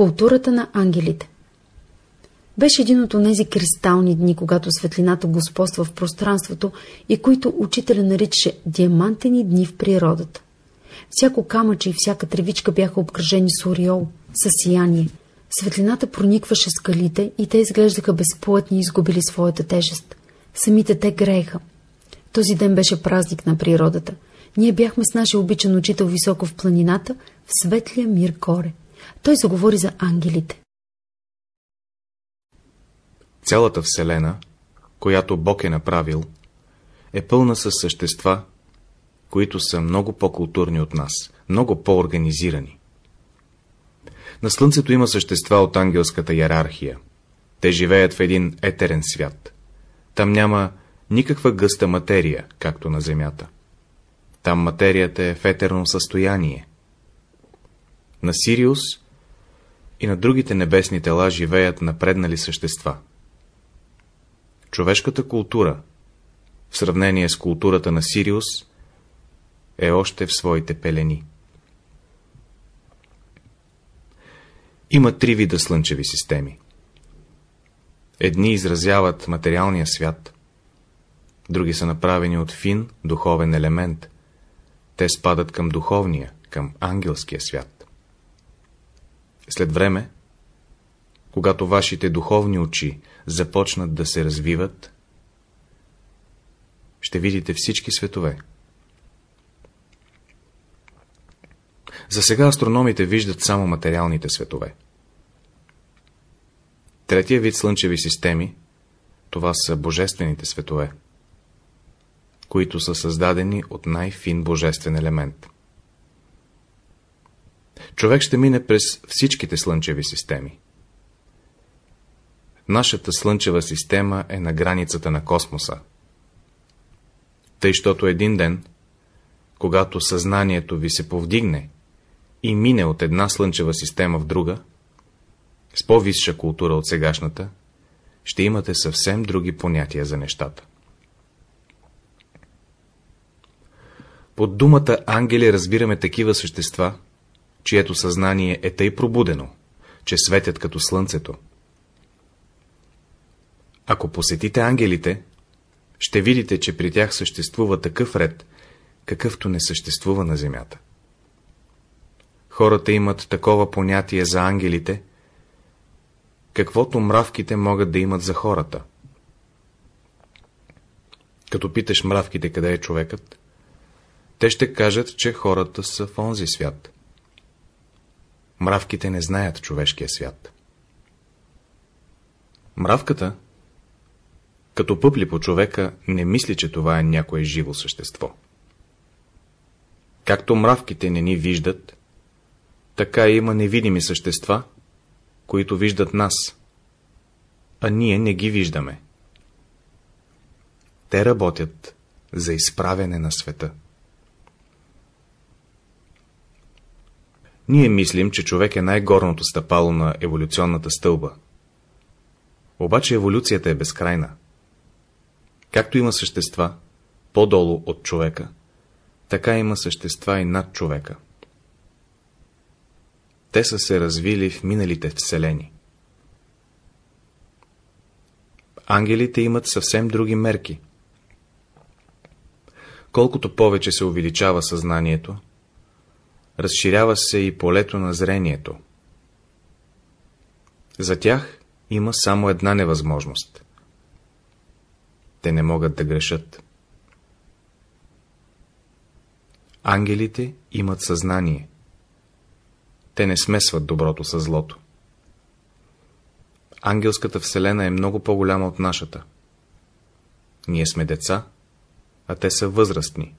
Културата на ангелите Беше един от онези кристални дни, когато светлината господства в пространството и които учителя наричаше диамантени дни в природата. Всяко камъче и всяка тревичка бяха обкръжени с ореол, със сияние. Светлината проникваше скалите и те изглеждаха безплътни и изгубили своята тежест. Самите те грееха. Този ден беше празник на природата. Ние бяхме с нашия обичан учител високо в планината, в светлия мир горе. Той заговори за ангелите. Цялата Вселена, която Бог е направил, е пълна със същества, които са много по-културни от нас, много по-организирани. На Слънцето има същества от ангелската иерархия. Те живеят в един етерен свят. Там няма никаква гъста материя, както на Земята. Там материята е в етерно състояние. На Сириус и на другите небесни тела живеят напреднали същества. Човешката култура, в сравнение с културата на Сириус, е още в своите пелени. Има три вида слънчеви системи. Едни изразяват материалния свят, други са направени от фин, духовен елемент. Те спадат към духовния, към ангелския свят. След време, когато вашите духовни очи започнат да се развиват, ще видите всички светове. За сега астрономите виждат само материалните светове. Третия вид слънчеви системи, това са божествените светове, които са създадени от най-фин божествен елемент. Човек ще мине през всичките слънчеви системи. Нашата слънчева система е на границата на космоса. Тъй, щото един ден, когато съзнанието ви се повдигне и мине от една слънчева система в друга, с по-висша култура от сегашната, ще имате съвсем други понятия за нещата. Под думата ангели разбираме такива същества, чието съзнание е тъй пробудено, че светят като слънцето. Ако посетите ангелите, ще видите, че при тях съществува такъв ред, какъвто не съществува на земята. Хората имат такова понятие за ангелите, каквото мравките могат да имат за хората. Като питаш мравките къде е човекът, те ще кажат, че хората са в онзи свят. Мравките не знаят човешкия свят. Мравката, като пъпли по човека, не мисли, че това е някое живо същество. Както мравките не ни виждат, така има невидими същества, които виждат нас, а ние не ги виждаме. Те работят за изправене на света. Ние мислим, че човек е най-горното стъпало на еволюционната стълба. Обаче еволюцията е безкрайна. Както има същества по-долу от човека, така има същества и над човека. Те са се развили в миналите вселени. Ангелите имат съвсем други мерки. Колкото повече се увеличава съзнанието, разширява се и полето на зрението. За тях има само една невъзможност. Те не могат да грешат. Ангелите имат съзнание. Те не смесват доброто с злото. Ангелската вселена е много по-голяма от нашата. Ние сме деца, а те са възрастни.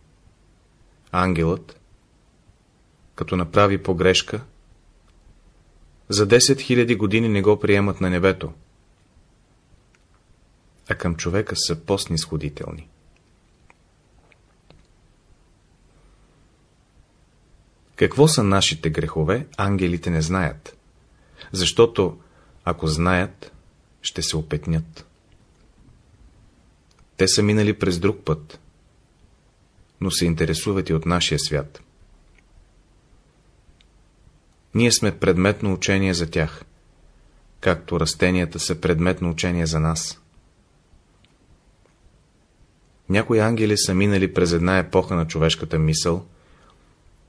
Ангелът, като направи погрешка, за 10 000 години не го приемат на небето, а към човека са по-снисходителни. Какво са нашите грехове, ангелите не знаят, защото, ако знаят, ще се опетнят. Те са минали през друг път, но се интересуват и от нашия свят. Ние сме предметно учение за тях, както растенията са предметно учение за нас. Някои ангели са минали през една епоха на човешката мисъл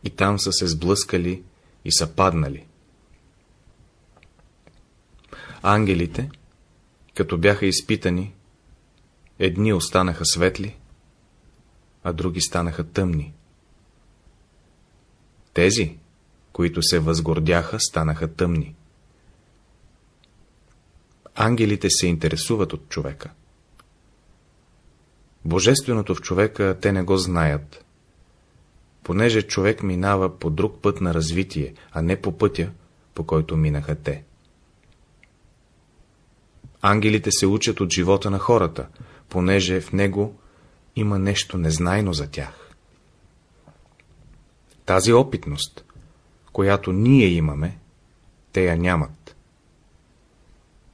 и там са се сблъскали и са паднали. Ангелите, като бяха изпитани, едни останаха светли, а други станаха тъмни. Тези, които се възгордяха, станаха тъмни. Ангелите се интересуват от човека. Божественото в човека те не го знаят, понеже човек минава по друг път на развитие, а не по пътя, по който минаха те. Ангелите се учат от живота на хората, понеже в него има нещо незнайно за тях. Тази опитност, която ние имаме, те я нямат.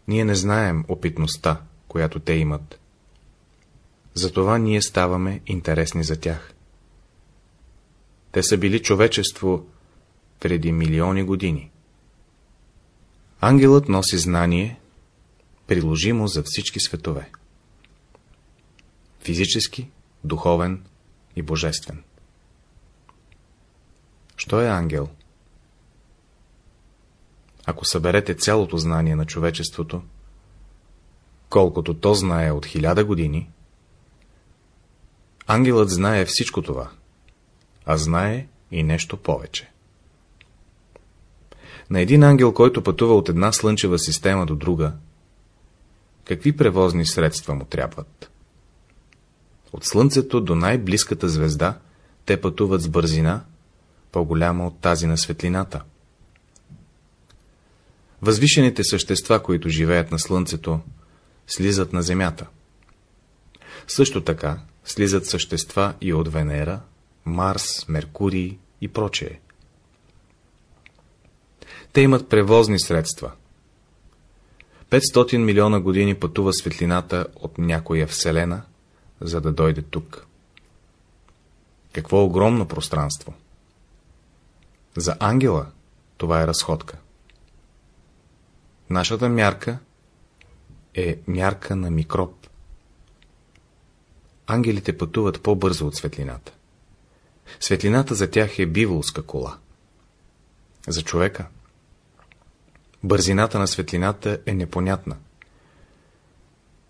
Ние не знаем опитността, която те имат. Затова ние ставаме интересни за тях. Те са били човечество преди милиони години. Ангелът носи знание, приложимо за всички светове. Физически, духовен и божествен. Що е ангел? Ако съберете цялото знание на човечеството, колкото то знае от хиляда години, ангелът знае всичко това, а знае и нещо повече. На един ангел, който пътува от една слънчева система до друга, какви превозни средства му трябват? От Слънцето до най-близката звезда те пътуват с бързина, по-голяма от тази на светлината. Възвишените същества, които живеят на Слънцето, слизат на Земята. Също така слизат същества и от Венера, Марс, Меркурий и прочее. Те имат превозни средства. 500 милиона години пътува светлината от някоя вселена, за да дойде тук. Какво огромно пространство! За ангела това е разходка. Нашата мярка е мярка на микроб. Ангелите пътуват по-бързо от светлината. Светлината за тях е биволска кола. За човека бързината на светлината е непонятна.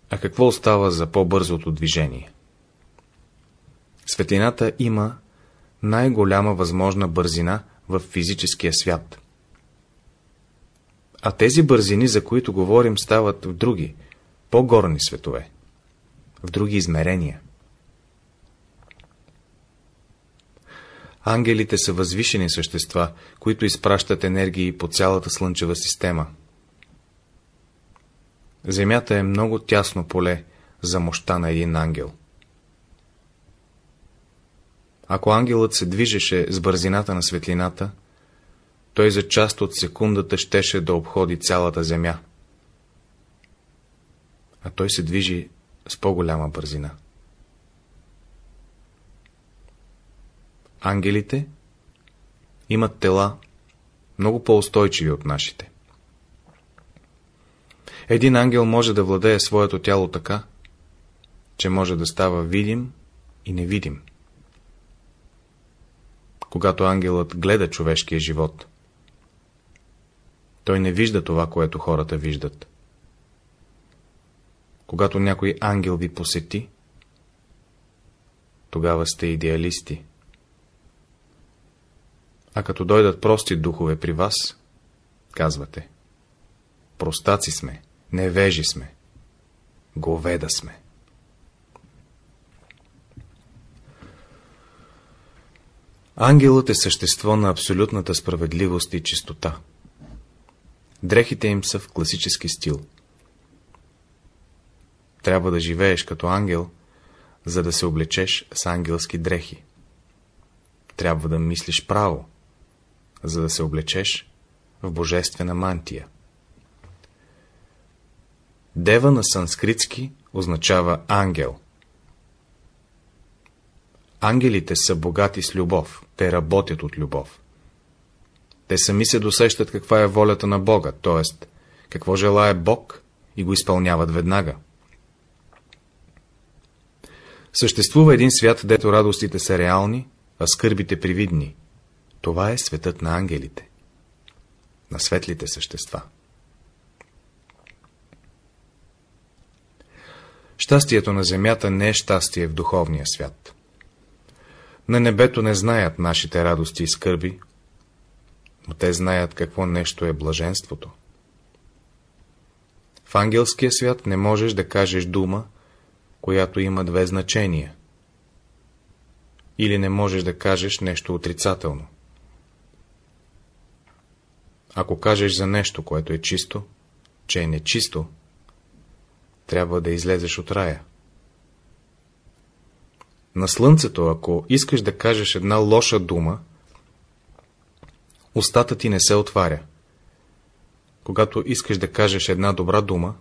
А какво остава за по-бързото движение? Светлината има най-голяма възможна бързина в физическия свят. А тези бързини, за които говорим, стават в други, по-горни светове, в други измерения. Ангелите са възвишени същества, които изпращат енергии по цялата Слънчева система. Земята е много тясно поле за мощта на един ангел. Ако ангелът се движеше с бързината на светлината, той за част от секундата щеше да обходи цялата земя. А той се движи с по-голяма бързина. Ангелите имат тела много по-устойчиви от нашите. Един ангел може да владее своето тяло така, че може да става видим и невидим. Когато ангелът гледа човешкия живот, той не вижда това, което хората виждат. Когато някой ангел ви посети, тогава сте идеалисти. А като дойдат прости духове при вас, казвате, простаци сме, невежи сме, говеда сме. Ангелът е същество на абсолютната справедливост и чистота. Дрехите им са в класически стил. Трябва да живееш като ангел, за да се облечеш с ангелски дрехи. Трябва да мислиш право, за да се облечеш в божествена мантия. Дева на санскритски означава ангел. Ангелите са богати с любов, те работят от любов. Те сами се досещат каква е волята на Бога, т.е. какво желая Бог и го изпълняват веднага. Съществува един свят, дето радостите са реални, а скърбите привидни. Това е светът на ангелите, на светлите същества. Щастието на земята не е щастие в духовния свят. На небето не знаят нашите радости и скърби, но те знаят какво нещо е блаженството. В ангелския свят не можеш да кажеш дума, която има две значения. Или не можеш да кажеш нещо отрицателно. Ако кажеш за нещо, което е чисто, че е нечисто, трябва да излезеш от рая. На слънцето, ако искаш да кажеш една лоша дума, устата ти не се отваря. Когато искаш да кажеш една добра дума,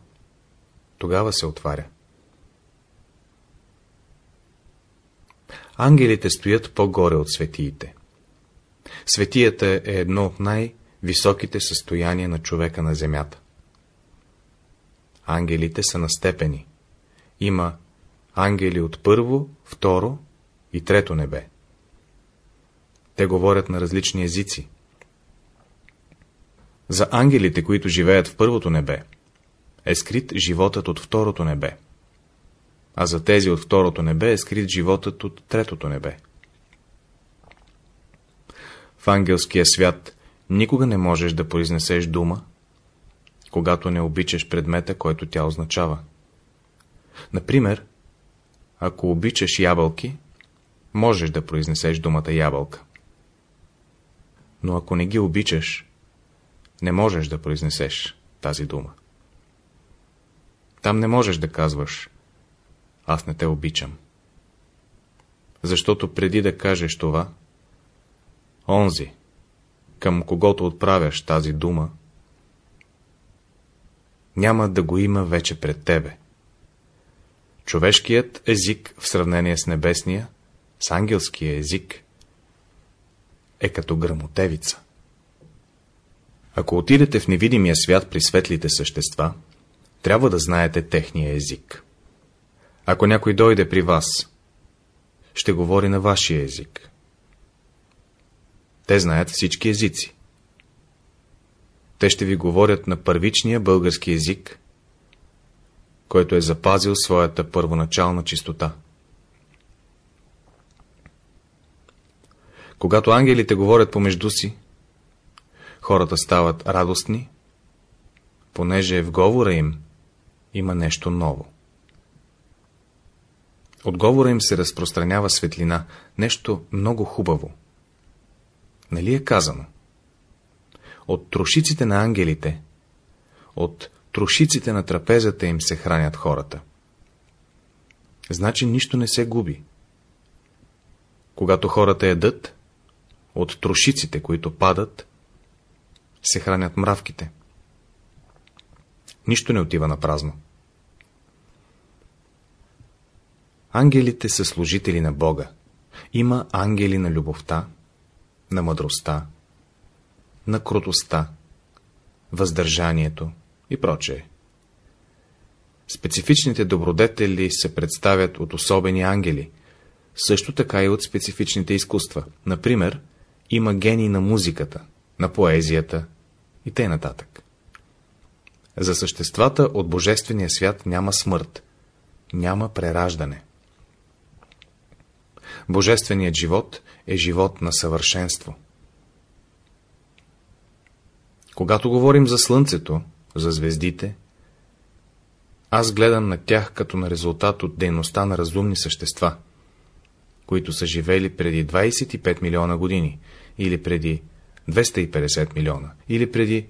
тогава се отваря. Ангелите стоят по-горе от светиите. Светията е едно от най-високите състояния на човека на земята. Ангелите са на степени. Има ангели от първо, второ и трето небе. Те говорят на различни езици. За ангелите, които живеят в първото небе, е скрит животът от второто небе, а за тези от второто небе е скрит животът от третото небе. В ангелския свят никога не можеш да произнесеш дума, когато не обичаш предмета, който тя означава. Например, ако обичаш ябълки, можеш да произнесеш думата ябълка. Но ако не ги обичаш, не можеш да произнесеш тази дума. Там не можеш да казваш аз не те обичам. Защото преди да кажеш това, онзи, към когото отправяш тази дума, няма да го има вече пред тебе. Човешкият език в сравнение с небесния, с ангелския език, е като грамотевица. Ако отидете в невидимия свят при светлите същества, трябва да знаете техния език. Ако някой дойде при вас, ще говори на вашия език. Те знаят всички езици. Те ще ви говорят на първичния български език, който е запазил своята първоначална чистота. Когато ангелите говорят помежду си, хората стават радостни, понеже в говора им има нещо ново. От говора им се разпространява светлина, нещо много хубаво. Нали е казано? От трошиците на ангелите, от трошиците на трапезата им се хранят хората. Значи нищо не се губи. Когато хората ядат, от трошиците, които падат, се хранят мравките. Нищо не отива на празно. Ангелите са служители на Бога. Има ангели на любовта, на мъдростта, на крутостта, въздържанието и прочее. Специфичните добродетели се представят от особени ангели, също така и от специфичните изкуства. Например, има гений на музиката, на поезията и т.н. За съществата от Божествения свят няма смърт, няма прераждане. Божественият живот е живот на съвършенство. Когато говорим за Слънцето, за звездите, аз гледам на тях като на резултат от дейността на разумни същества, които са живели преди 25 милиона години, или преди 250 милиона, или преди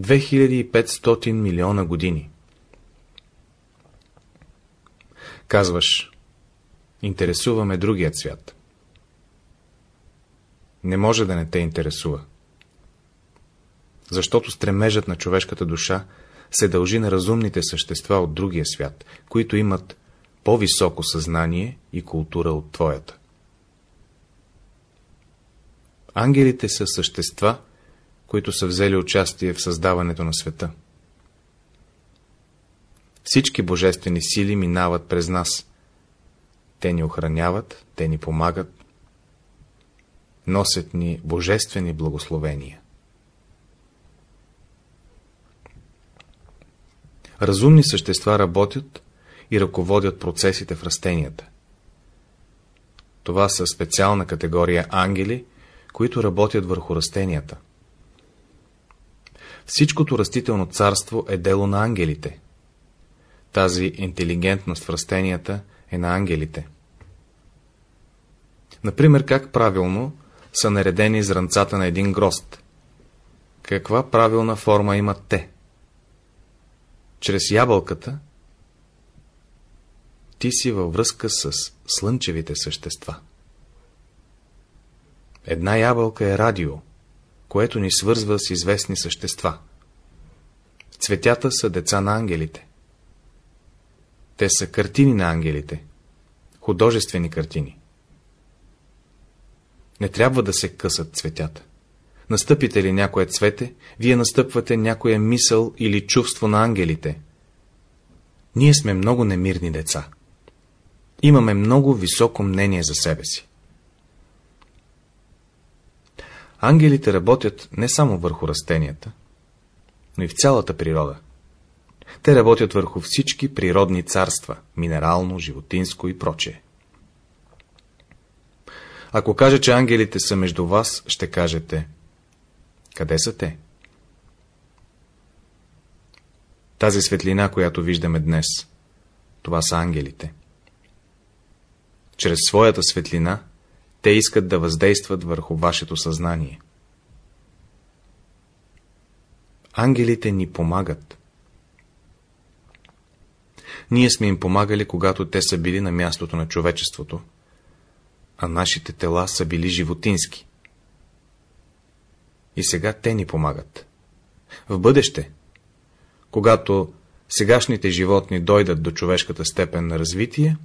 2500 милиона години. Казваш, интересуваме другият свят. Не може да не те интересува. Защото стремежът на човешката душа се дължи на разумните същества от другия свят, които имат по-високо съзнание и култура от твоята. Ангелите са същества, които са взели участие в създаването на света. Всички божествени сили минават през нас. Те ни охраняват, те ни помагат, носят ни божествени благословения. Разумни същества работят и ръководят процесите в растенията. Това са специална категория ангели, които работят върху растенията. Всичкото растително царство е дело на ангелите. Тази интелигентност в растенията е на ангелите. Например, как правилно са наредени зранцата на един грозд. Каква правилна форма имат те? Чрез ябълката ти си във връзка с слънчевите същества. Една ябълка е радио, което ни свързва с известни същества. Цветята са деца на ангелите. Те са картини на ангелите, художествени картини. Не трябва да се късат цветята. Настъпите ли някое цвете, вие настъпвате някоя мисъл или чувство на ангелите. Ние сме много немирни деца. Имаме много високо мнение за себе си. Ангелите работят не само върху растенията, но и в цялата природа. Те работят върху всички природни царства, минерално, животинско и прочее. Ако кажа, че ангелите са между вас, ще кажете, къде са те? Тази светлина, която виждаме днес, това са ангелите. Чрез своята светлина, те искат да въздействат върху вашето съзнание. Ангелите ни помагат. Ние сме им помагали, когато те са били на мястото на човечеството, а нашите тела са били животински. И сега те ни помагат. В бъдеще, когато сегашните животни дойдат до човешката степен на развитие,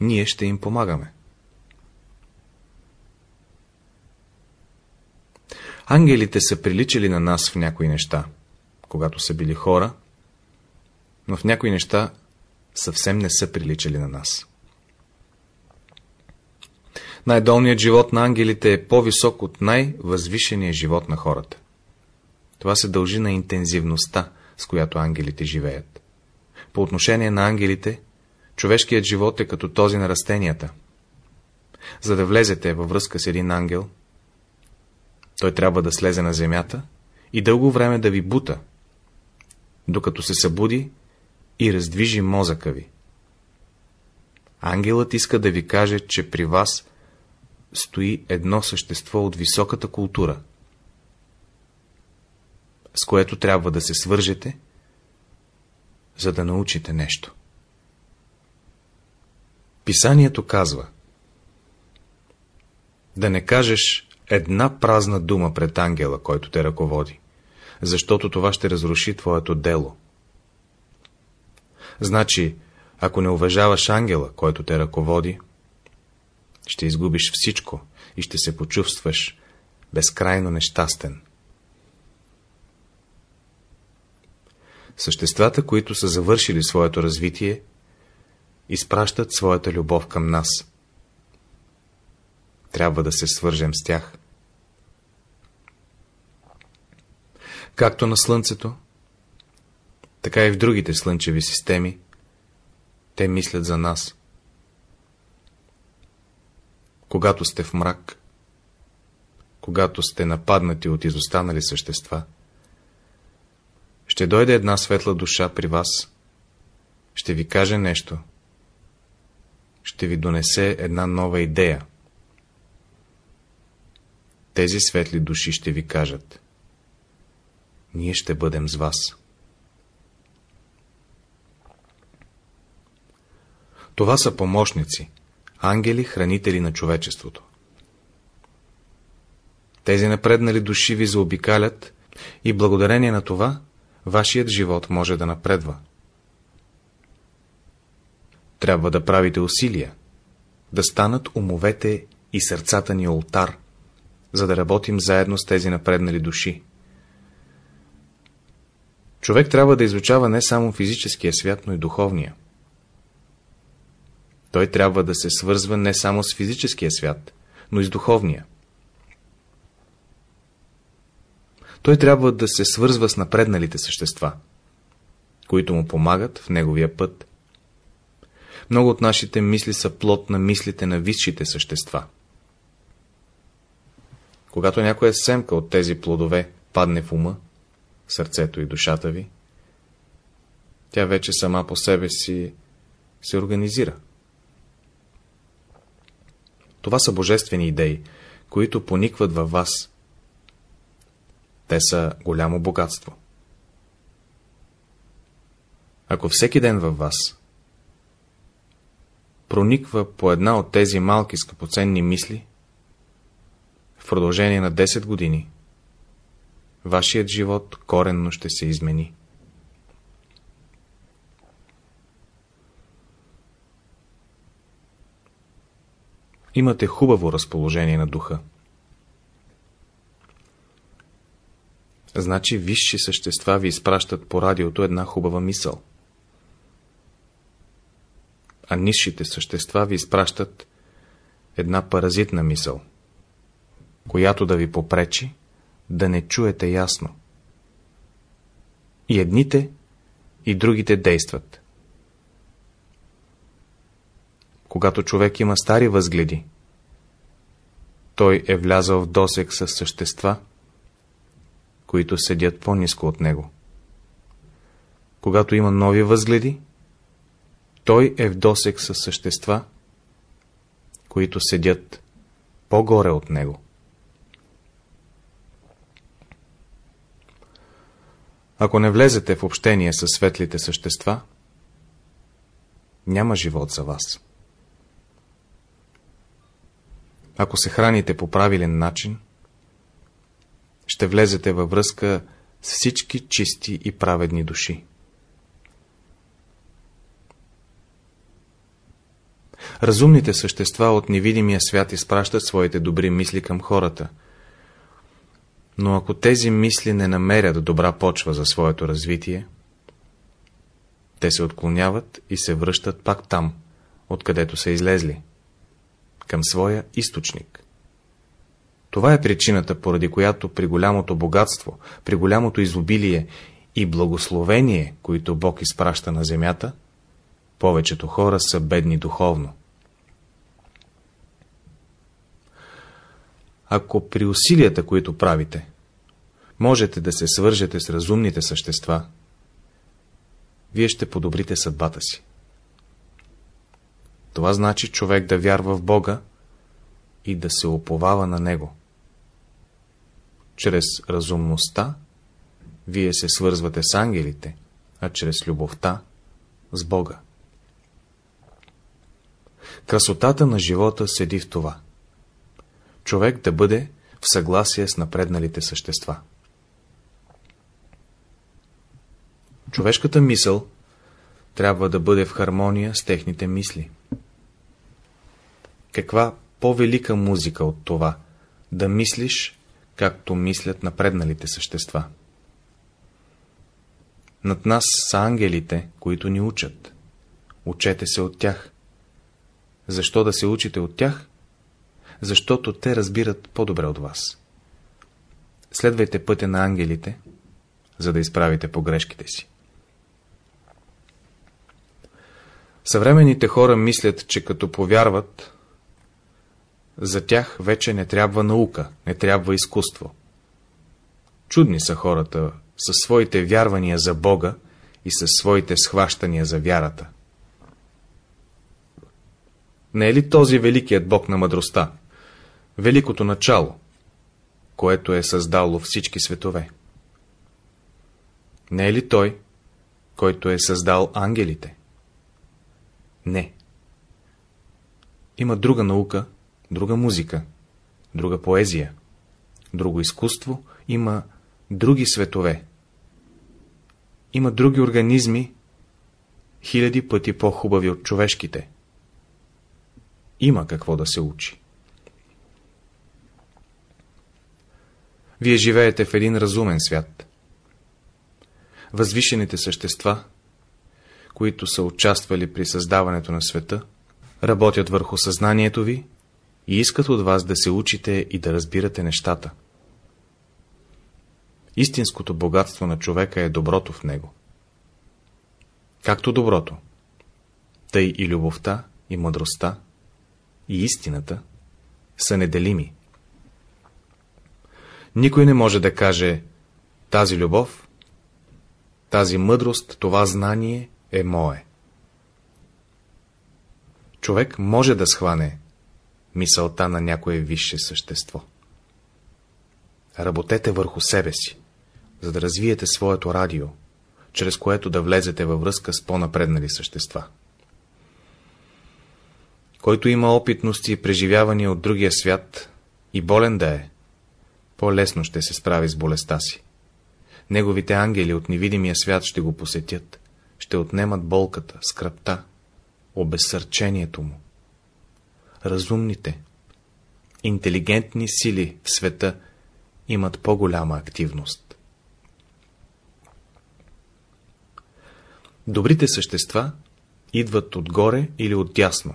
ние ще им помагаме. Ангелите са приличали на нас в някои неща, когато са били хора, но в някои неща съвсем не са приличали на нас. Най-долният живот на ангелите е по-висок от най-възвишения живот на хората. Това се дължи на интензивността, с която ангелите живеят. По отношение на ангелите, човешкият живот е като този на растенията. За да влезете във връзка с един ангел, той трябва да слезе на земята и дълго време да ви бута, докато се събуди и раздвижи мозъка ви. Ангелът иска да ви каже, че при вас стои едно същество от високата култура, с което трябва да се свържете, за да научите нещо. Писанието казва да не кажеш една празна дума пред ангела, който те ръководи, защото това ще разруши твоето дело. Значи, ако не уважаваш ангела, който те ръководи, ще изгубиш всичко и ще се почувстваш безкрайно нещастен. Съществата, които са завършили своето развитие, изпращат своята любов към нас. Трябва да се свържем с тях. Както на Слънцето, така и в другите слънчеви системи, те мислят за нас. Когато сте в мрак, когато сте нападнати от изостанали същества, ще дойде една светла душа при вас, ще ви каже нещо, ще ви донесе една нова идея. Тези светли души ще ви кажат. Ние ще бъдем с вас. Това са помощници, ангели, хранители на човечеството. Тези напреднали души ви заобикалят и благодарение на това вашият живот може да напредва. Трябва да правите усилия, да станат умовете и сърцата ни олтар, за да работим заедно с тези напреднали души. Човек трябва да изучава не само физическия свят, но и духовния. Той трябва да се свързва не само с физическия свят, но и с духовния. Той трябва да се свързва с напредналите същества, които му помагат в неговия път. Много от нашите мисли са плод на мислите на висшите същества. Когато някоя семка от тези плодове падне в ума, сърцето и душата ви, тя вече сама по себе си се организира. Това са божествени идеи, които поникват във вас. Те са голямо богатство. Ако всеки ден във вас прониква по една от тези малки скъпоценни мисли, в продължение на 10 години, вашият живот коренно ще се измени. Имате хубаво разположение на духа. Значи висши същества ви изпращат по радиото една хубава мисъл. А низшите същества ви изпращат една паразитна мисъл, която да ви попречи да не чуете ясно. И едните, и другите действат. Когато човек има стари възгледи, той е влязъл в досек с същества, които седят по-низко от него. Когато има нови възгледи, той е в досек с същества, които седят по-горе от него. Ако не влезете в общение с светлите същества, няма живот за вас. Ако се храните по правилен начин, ще влезете във връзка с всички чисти и праведни души. Разумните същества от невидимия свят изпращат своите добри мисли към хората. Но ако тези мисли не намерят добра почва за своето развитие, те се отклоняват и се връщат пак там, откъдето са излезли към своя източник. Това е причината, поради която при голямото богатство, при голямото изобилие и благословение, които Бог изпраща на земята, повечето хора са бедни духовно. Ако при усилията, които правите, можете да се свържете с разумните същества, вие ще подобрите съдбата си. Това значи човек да вярва в Бога и да се оповава на Него. Чрез разумността вие се свързвате с ангелите, а чрез любовта с Бога. Красотата на живота седи в това. Човек да бъде в съгласие с напредналите същества. Човешката мисъл трябва да бъде в хармония с техните мисли. Каква по-велика музика от това, да мислиш, както мислят напредналите същества. Над нас са ангелите, които ни учат. Учете се от тях. Защо да се учите от тях? Защото те разбират по-добре от вас. Следвайте пътя на ангелите, за да изправите погрешките си. Съвременните хора мислят, че като повярват, за тях вече не трябва наука, не трябва изкуство. Чудни са хората със своите вярвания за Бога и със своите схващания за вярата. Не е ли този великият Бог на мъдростта, великото начало, което е създало всички светове? Не е ли Той, който е създал ангелите? Не. Има друга наука, друга музика, друга поезия, друго изкуство, има други светове. Има други организми, хиляди пъти по-хубави от човешките. Има какво да се учи. Вие живеете в един разумен свят. Възвишените същества, които са участвали при създаването на света, работят върху съзнанието ви и искат от вас да се учите и да разбирате нещата. Истинското богатство на човека е доброто в него. Както доброто, тъй и любовта, и мъдростта, и истината са неделими. Никой не може да каже тази любов, тази мъдрост, това знание е мое. Човек може да схване мисълта на някое висше същество. Работете върху себе си, за да развиете своето радио, чрез което да влезете във връзка с по-напреднали същества. Който има опитности и преживявания от другия свят, и болен да е, по-лесно ще се справи с болестта си. Неговите ангели от невидимия свят ще го посетят, ще отнемат болката, скръпта, обезсърчението му. Разумните, интелигентни сили в света имат по-голяма активност. Добрите същества идват отгоре или отдясно.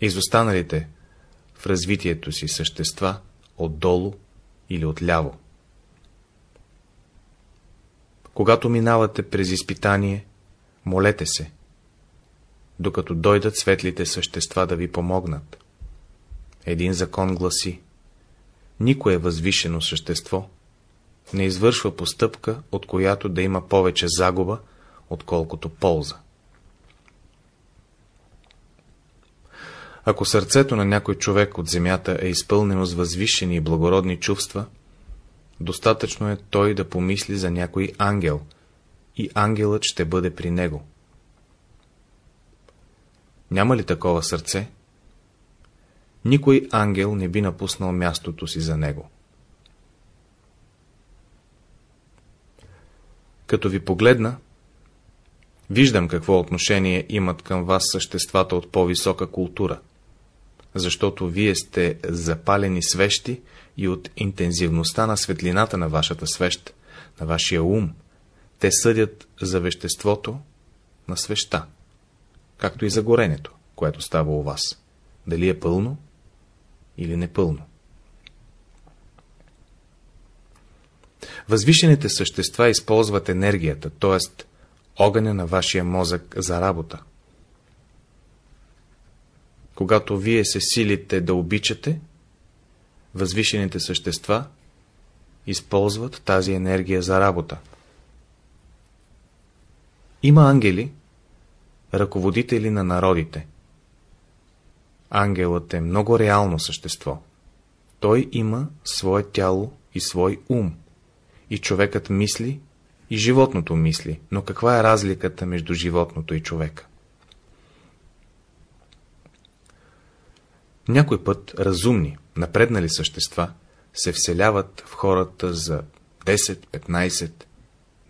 Изостаналите в развитието си същества отдолу или отляво. Когато минавате през изпитание, молете се, докато дойдат светлите същества да ви помогнат. Един закон гласи, никое възвишено същество не извършва постъпка, от която да има повече загуба, отколкото полза. Ако сърцето на някой човек от земята е изпълнено с възвишени и благородни чувства, достатъчно е той да помисли за някой ангел, и ангелът ще бъде при него. Няма ли такова сърце? Никой ангел не би напуснал мястото си за него. Като ви погледна, виждам какво отношение имат към вас съществата от по-висока култура защото вие сте запалени свещи и от интензивността на светлината на вашата свещ, на вашия ум, те съдят за веществото на свеща, както и за горенето, което става у вас. Дали е пълно или непълно. Възвишените същества използват енергията, т.е. огъня на вашия мозък за работа когато вие се силите да обичате, възвишените същества използват тази енергия за работа. Има ангели, ръководители на народите. Ангелът е много реално същество. Той има свое тяло и свой ум. И човекът мисли, и животното мисли. Но каква е разликата между животното и човека? Някой път разумни, напреднали същества се вселяват в хората за 10, 15,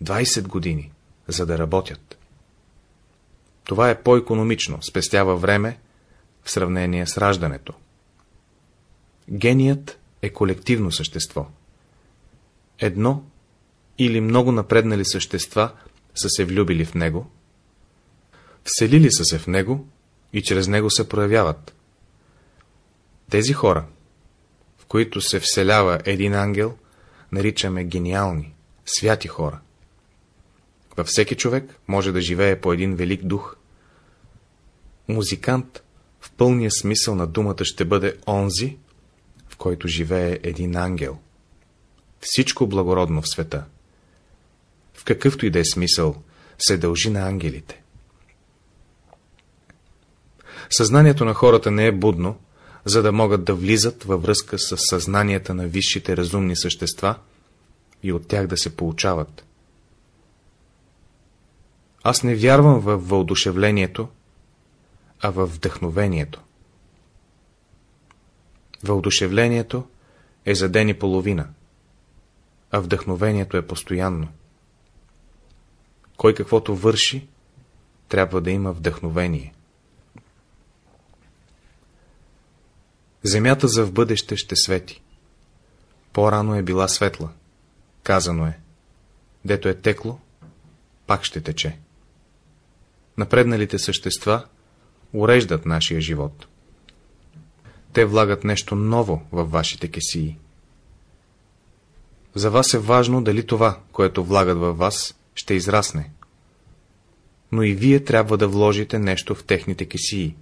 20 години, за да работят. Това е по-економично, спестява време в сравнение с раждането. Геният е колективно същество. Едно или много напреднали същества са се влюбили в него, вселили са се в него и чрез него се проявяват. Тези хора, в които се вселява един ангел, наричаме гениални, святи хора. Във всеки човек може да живее по един велик дух. Музикант в пълния смисъл на думата ще бъде онзи, в който живее един ангел. Всичко благородно в света, в какъвто и да е смисъл, се дължи на ангелите. Съзнанието на хората не е будно, за да могат да влизат във връзка с съзнанията на висшите разумни същества и от тях да се получават. Аз не вярвам в въодушевлението, а в вдъхновението. Въодушевлението е за ден и половина, а вдъхновението е постоянно. Кой каквото върши, трябва да има вдъхновение. Земята за в бъдеще ще свети. по-рано е била светла. Казано е, дето е текло, пак ще тече. Напредналите същества уреждат нашия живот. Те влагат нещо ново във вашите кесии. За вас е важно дали това, което влагат във вас, ще израсне. Но и вие трябва да вложите нещо в техните кесии.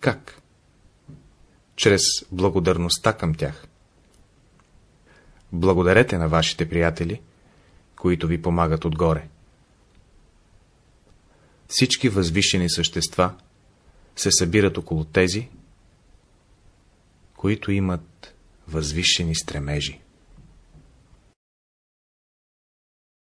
Как? Чрез благодарността към тях. Благодарете на вашите приятели, които ви помагат отгоре. Всички възвишени същества се събират около тези, които имат възвишени стремежи.